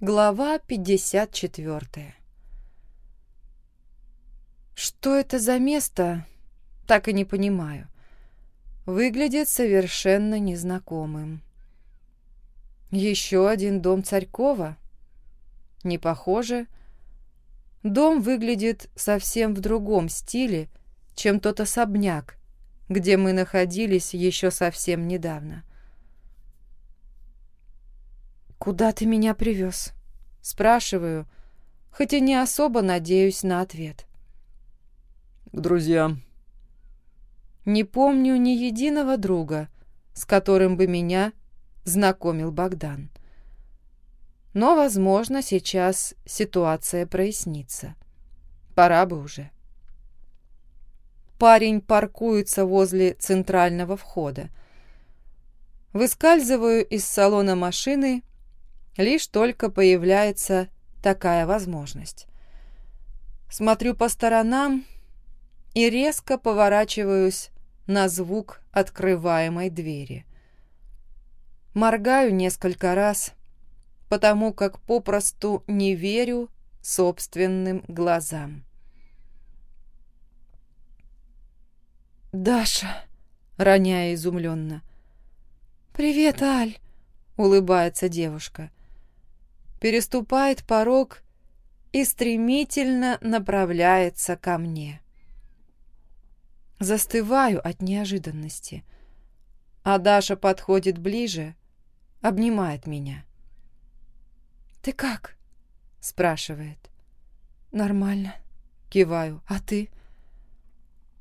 Глава 54 Что это за место, так и не понимаю. Выглядит совершенно незнакомым. Еще один дом Царькова? Не похоже. Дом выглядит совсем в другом стиле, чем тот особняк, где мы находились еще совсем недавно. «Куда ты меня привез?» Спрашиваю, хоть и не особо надеюсь на ответ. «К друзьям». Не помню ни единого друга, с которым бы меня знакомил Богдан. Но, возможно, сейчас ситуация прояснится. Пора бы уже. Парень паркуется возле центрального входа. Выскальзываю из салона машины Лишь только появляется такая возможность. Смотрю по сторонам и резко поворачиваюсь на звук открываемой двери. Моргаю несколько раз, потому как попросту не верю собственным глазам. «Даша!» — роняя изумленно. «Привет, Аль!» — улыбается девушка переступает порог и стремительно направляется ко мне. Застываю от неожиданности, а Даша подходит ближе, обнимает меня. «Ты как?» — спрашивает. «Нормально», — киваю. «А ты?»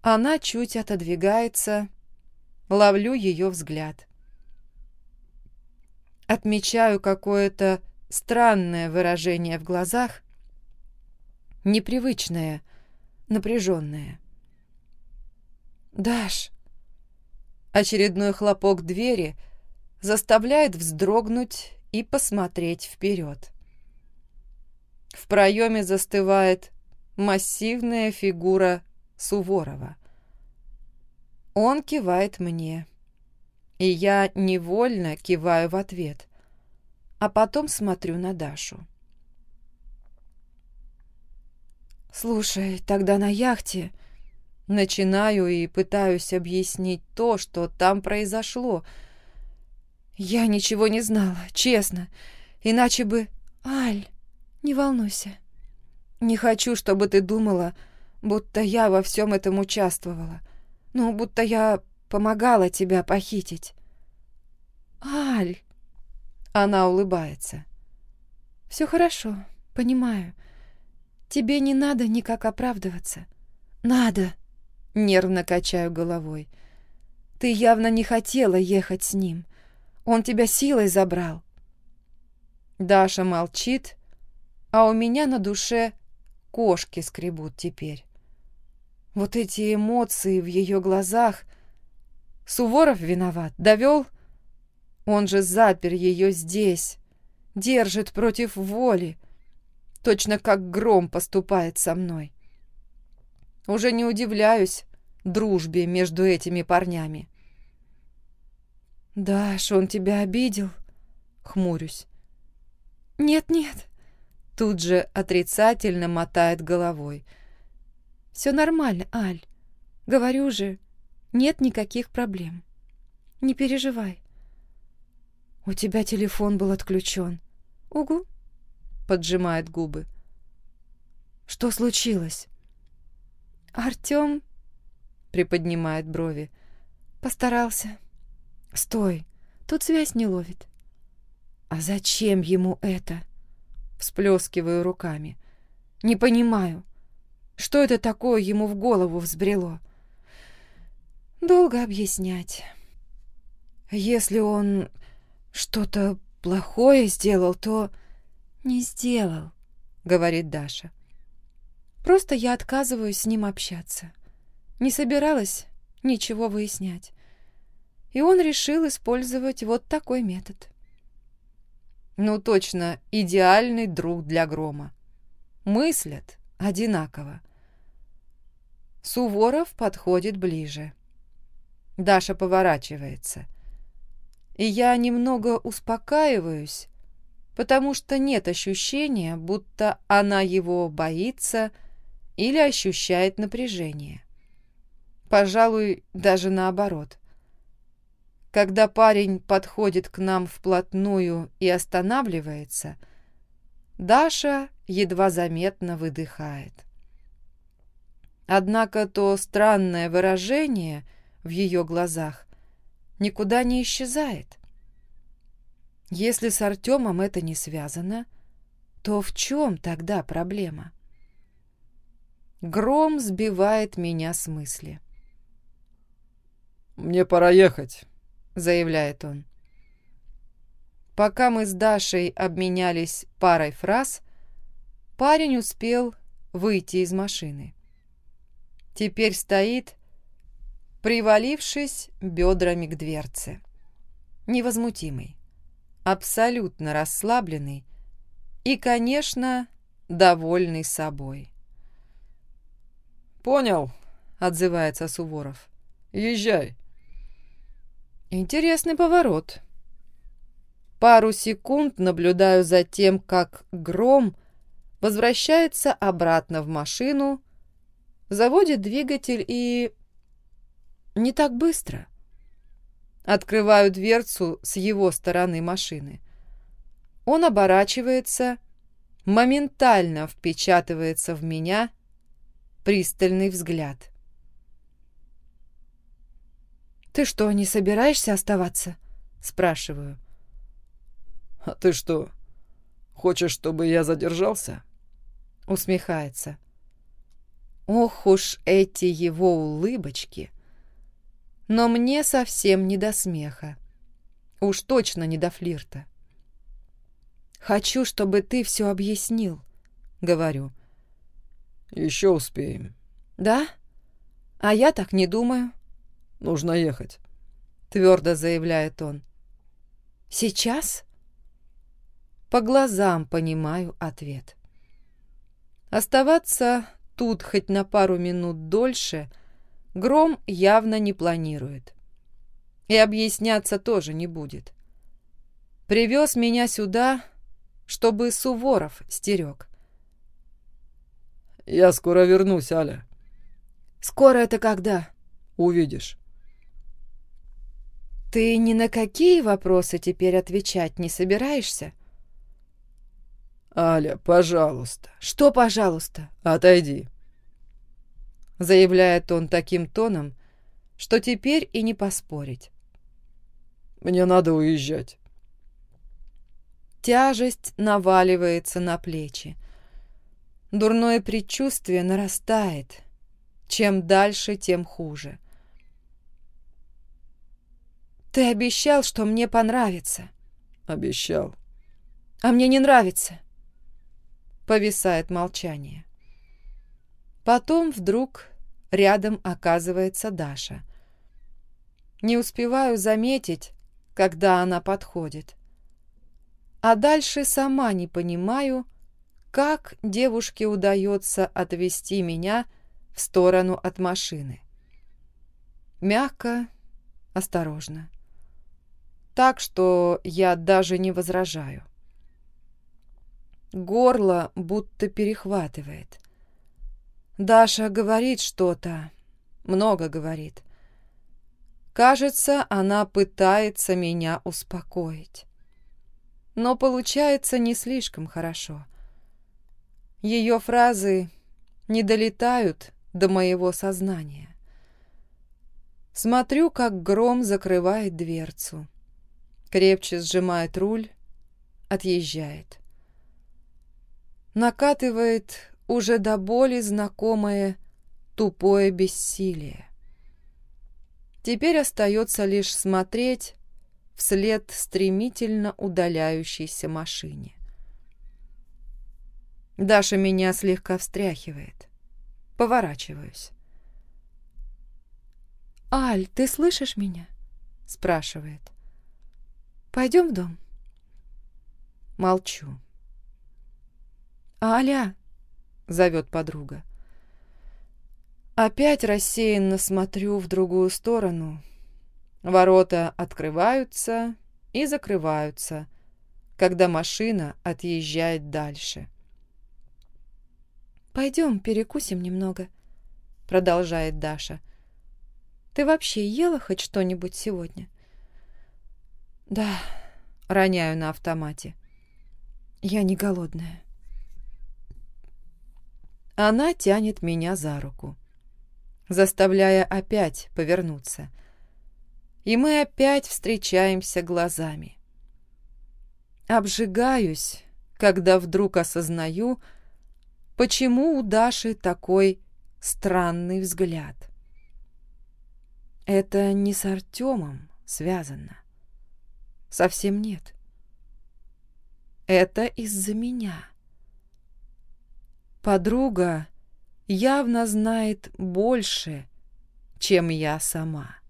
Она чуть отодвигается, ловлю ее взгляд. Отмечаю какое-то странное выражение в глазах, непривычное, напряженное. «Даш!» Очередной хлопок двери заставляет вздрогнуть и посмотреть вперед. В проеме застывает массивная фигура Суворова. Он кивает мне, и я невольно киваю в ответ а потом смотрю на Дашу. «Слушай, тогда на яхте...» Начинаю и пытаюсь объяснить то, что там произошло. Я ничего не знала, честно. Иначе бы... Аль, не волнуйся. Не хочу, чтобы ты думала, будто я во всем этом участвовала. Ну, будто я помогала тебя похитить. Аль, она улыбается. «Все хорошо, понимаю. Тебе не надо никак оправдываться». «Надо!» — нервно качаю головой. «Ты явно не хотела ехать с ним. Он тебя силой забрал». Даша молчит, а у меня на душе кошки скребут теперь. Вот эти эмоции в ее глазах. Суворов виноват, довел он же запер ее здесь, держит против воли, точно как гром поступает со мной. Уже не удивляюсь дружбе между этими парнями. «Даш, он тебя обидел?» — хмурюсь. «Нет-нет», — тут же отрицательно мотает головой. «Все нормально, Аль. Говорю же, нет никаких проблем. Не переживай. «У тебя телефон был отключен». «Угу», — поджимает губы. «Что случилось?» «Артём...» — приподнимает брови. «Постарался». «Стой, тут связь не ловит». «А зачем ему это?» Всплескиваю руками. «Не понимаю, что это такое ему в голову взбрело?» «Долго объяснять. Если он что-то плохое сделал, то... Не сделал, говорит Даша. Просто я отказываюсь с ним общаться. Не собиралась ничего выяснять. И он решил использовать вот такой метод. Ну, точно, идеальный друг для Грома. Мыслят одинаково. Суворов подходит ближе. Даша поворачивается и я немного успокаиваюсь, потому что нет ощущения, будто она его боится или ощущает напряжение. Пожалуй, даже наоборот. Когда парень подходит к нам вплотную и останавливается, Даша едва заметно выдыхает. Однако то странное выражение в ее глазах никуда не исчезает. Если с Артемом это не связано, то в чем тогда проблема? Гром сбивает меня с мысли. «Мне пора ехать», — заявляет он. Пока мы с Дашей обменялись парой фраз, парень успел выйти из машины. Теперь стоит, привалившись бедрами к дверце. Невозмутимый абсолютно расслабленный и, конечно, довольный собой. «Понял», — отзывается Суворов. «Езжай». Интересный поворот. Пару секунд наблюдаю за тем, как Гром возвращается обратно в машину, заводит двигатель и... Не так быстро. Открываю дверцу с его стороны машины. Он оборачивается, моментально впечатывается в меня пристальный взгляд. «Ты что, не собираешься оставаться?» — спрашиваю. «А ты что, хочешь, чтобы я задержался?» — усмехается. Ох уж эти его улыбочки! Но мне совсем не до смеха. Уж точно не до флирта. «Хочу, чтобы ты все объяснил», — говорю. «Еще успеем». «Да? А я так не думаю». «Нужно ехать», — твердо заявляет он. «Сейчас?» По глазам понимаю ответ. Оставаться тут хоть на пару минут дольше — Гром явно не планирует. И объясняться тоже не будет. Привез меня сюда, чтобы Суворов стерег. «Я скоро вернусь, Аля». «Скоро это когда?» «Увидишь». «Ты ни на какие вопросы теперь отвечать не собираешься?» «Аля, пожалуйста». «Что пожалуйста?» «Отойди» заявляет он таким тоном, что теперь и не поспорить. «Мне надо уезжать». Тяжесть наваливается на плечи. Дурное предчувствие нарастает. Чем дальше, тем хуже. «Ты обещал, что мне понравится». «Обещал». «А мне не нравится». Повисает молчание. Потом вдруг рядом оказывается Даша. Не успеваю заметить, когда она подходит. А дальше сама не понимаю, как девушке удается отвести меня в сторону от машины. Мягко, осторожно. Так что я даже не возражаю. Горло будто перехватывает. Даша говорит что-то, много говорит. Кажется, она пытается меня успокоить. Но получается не слишком хорошо. Ее фразы не долетают до моего сознания. Смотрю, как гром закрывает дверцу. Крепче сжимает руль, отъезжает. Накатывает уже до боли знакомое тупое бессилие. Теперь остается лишь смотреть вслед стремительно удаляющейся машине. Даша меня слегка встряхивает. Поворачиваюсь. «Аль, ты слышишь меня?» — спрашивает. «Пойдем в дом?» Молчу. «Аля, — зовет подруга. Опять рассеянно смотрю в другую сторону. Ворота открываются и закрываются, когда машина отъезжает дальше. «Пойдем перекусим немного», — продолжает Даша. «Ты вообще ела хоть что-нибудь сегодня?» «Да», — роняю на автомате. «Я не голодная». Она тянет меня за руку, заставляя опять повернуться. И мы опять встречаемся глазами. Обжигаюсь, когда вдруг осознаю, почему у Даши такой странный взгляд. Это не с Артемом связано. Совсем нет. Это из-за меня. Подруга явно знает больше, чем я сама.